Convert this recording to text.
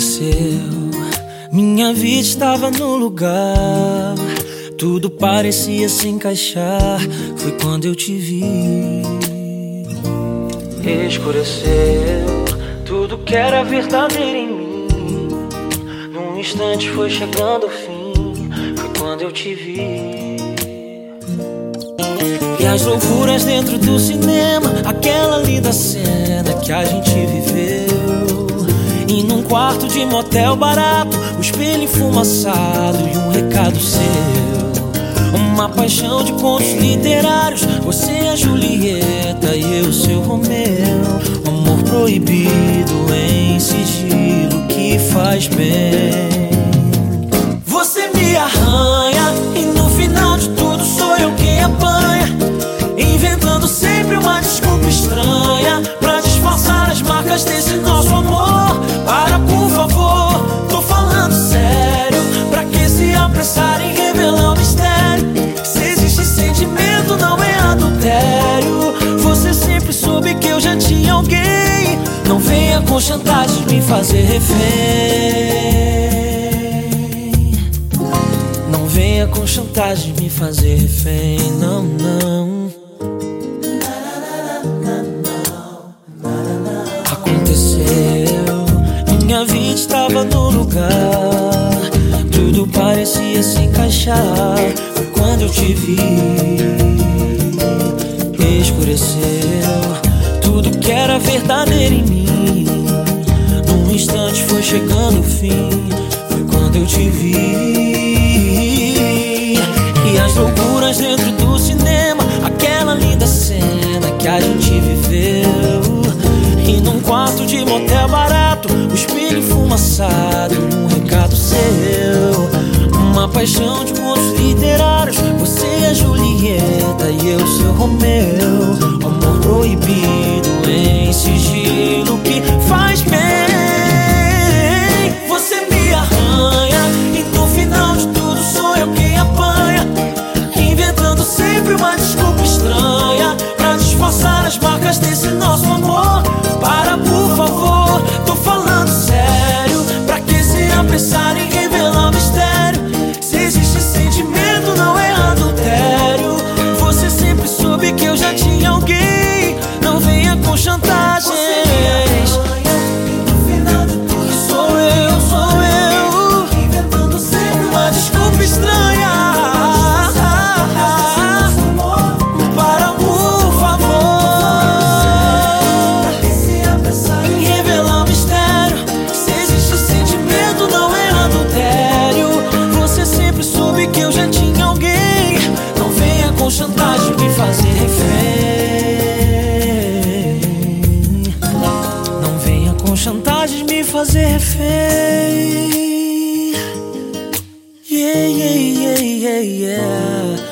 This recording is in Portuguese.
Aconteceu, minha vida estava no lugar. Tudo parecia se encaixar. Foi quando eu te vi. Escureceu tudo que era verdadeiro em mim. Num instante foi chegando o fim. Foi quando eu te vi. E as loucuras dentro do cinema, aquela linda cena que a gente quarto de motel barato, o espelho enfumaçado e um recado seu. Uma paixão de contos literários, você é Julieta e eu seu Romeu. Um amor proibido em sigilo que faz bem. Com chantagem me fazer refém. Não venha com chantagem me fazer refém, não, não. Aconteceu, minha vida estava no lugar. Tudo parecia se encaixar. Foi quando eu te vi. Escureceu tudo que era verdadeiro em mim. Chegando o fim. Foi quando eu te vi. E as loucuras dentro do cinema, aquela linda cena que a gente viveu. E num quarto de motel barato, o espelho enfumaçado, desse nosso amor chantagem me fazer refém. Yeah, yeah, yeah, yeah, yeah